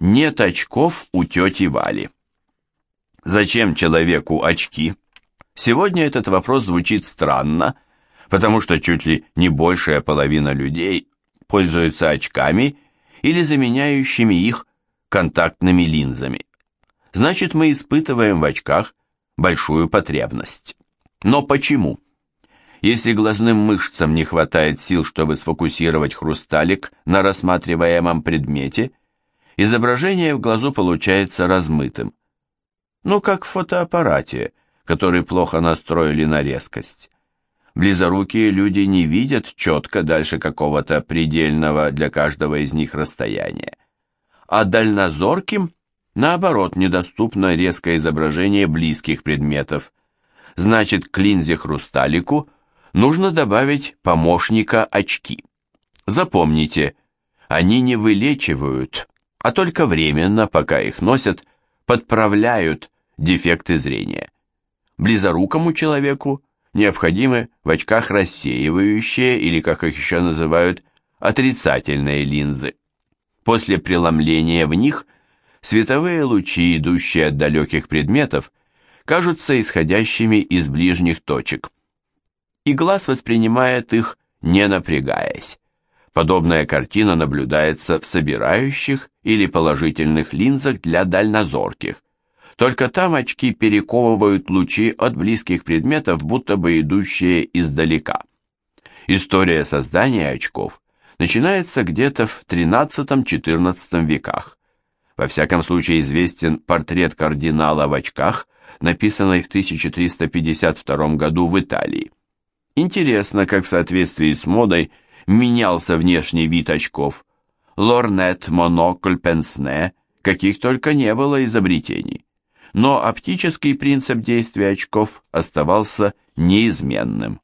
Нет очков у тети Вали. Зачем человеку очки? Сегодня этот вопрос звучит странно, потому что чуть ли не большая половина людей пользуются очками или заменяющими их контактными линзами. Значит, мы испытываем в очках большую потребность. Но почему? Если глазным мышцам не хватает сил, чтобы сфокусировать хрусталик на рассматриваемом предмете, изображение в глазу получается размытым. Ну, как в фотоаппарате, который плохо настроили на резкость. Близорукие люди не видят четко дальше какого-то предельного для каждого из них расстояния. А дальнозорким, наоборот, недоступно резкое изображение близких предметов. Значит, к линзе-хрусталику нужно добавить помощника очки. Запомните, они не вылечивают, а только временно, пока их носят, подправляют дефекты зрения. Близорукому человеку необходимы в очках рассеивающие или, как их еще называют, отрицательные линзы. После преломления в них световые лучи, идущие от далеких предметов, кажутся исходящими из ближних точек. И глаз воспринимает их, не напрягаясь. Подобная картина наблюдается в собирающих или положительных линзах для дальнозорких. Только там очки перековывают лучи от близких предметов, будто бы идущие издалека. История создания очков начинается где-то в XIII-XIV веках. Во всяком случае известен портрет кардинала в очках, написанный в 1352 году в Италии. Интересно, как в соответствии с модой менялся внешний вид очков. Лорнет, монокль, пенсне, каких только не было изобретений. Но оптический принцип действия очков оставался неизменным.